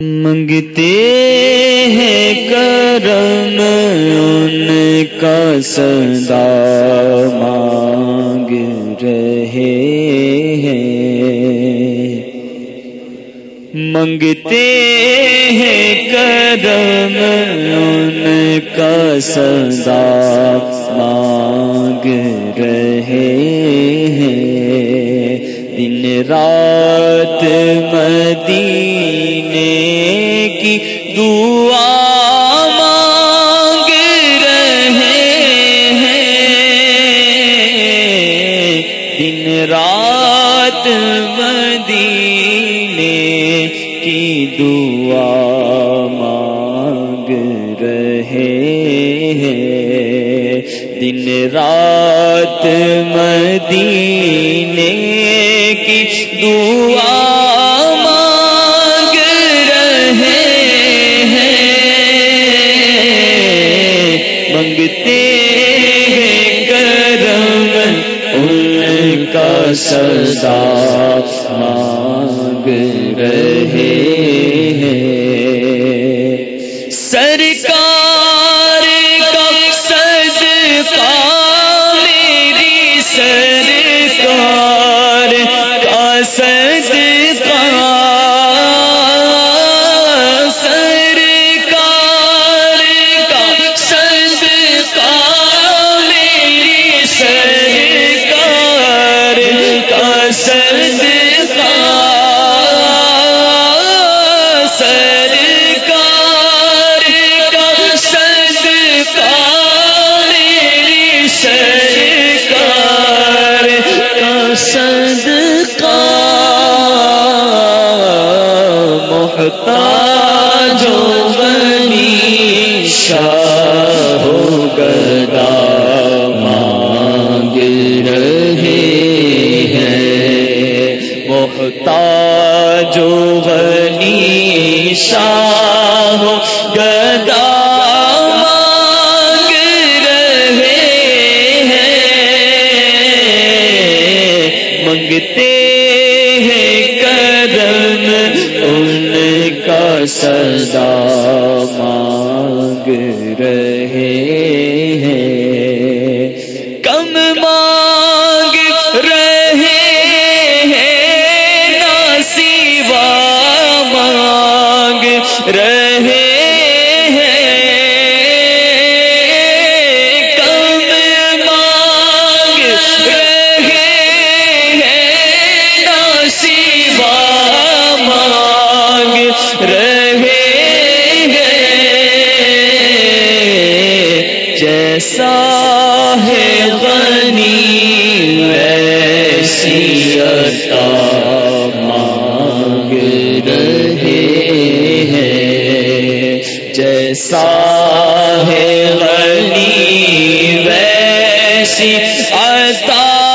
منگتے ہیں کرم ان کا سدا مانگ رہے ہیں۔ منگتے ہیں کرم ان کا سدا مانگ رہے ہیں۔ دن رات مدینے کی دعا مانگ رہے ہیں۔ دن رات مدینے کی دعا مانگ رہے ہیں۔ دن رات مدینے کی دعا کا سزا مانگ رہے ہیں۔ سرکار شاہ گدا مانگ رہے ہیں۔ محتاج و غنی شاہ و گدا مانگ رہے ہیں۔ منگتے ہیں کرم ان کا سدا رہے جیسا ہے غنی ویسی عطا مانگ رہے ہیں۔ جیسا ہے غنی ویسی عطا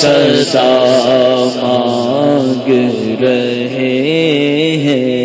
سزا مانگ رہے ہیں۔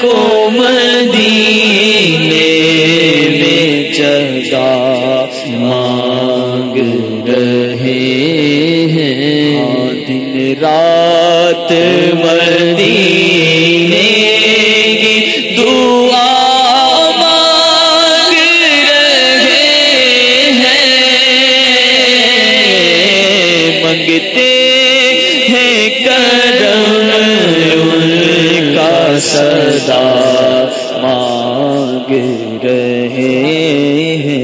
کو مدینے میں چگا مانگ رہے ہیں۔ ہاں، دن رات سدا مانگ رہے ہیں۔